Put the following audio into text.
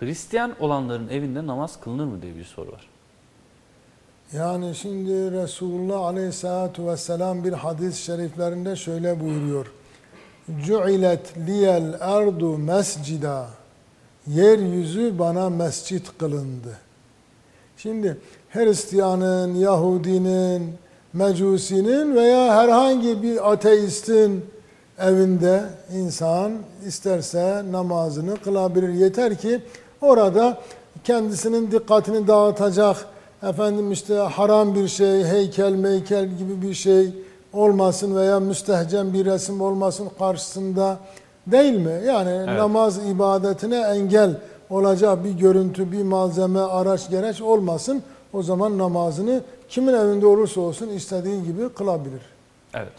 Hristiyan olanların evinde namaz kılınır mı diye bir soru var. Yani şimdi Resulullah Aleyhisselatü Vesselam bir hadis-i şeriflerinde şöyle buyuruyor. Cu'ilet liyel erdu mescida. Yeryüzü bana mescit kılındı. Şimdi Hristiyanın, Yahudinin, Mecusinin veya herhangi bir ateistin evinde insan isterse namazını kılabilir. Yeter ki orada kendisinin dikkatini dağıtacak efendim işte haram bir şey, heykel meykel gibi bir şey olmasın veya müstehcen bir resim olmasın karşısında değil mi? Yani Evet. namaz ibadetine engel olacak bir görüntü, bir malzeme, araç, gereç olmasın. O zaman namazını kimin evinde olursa olsun istediği gibi kılabilir. Evet.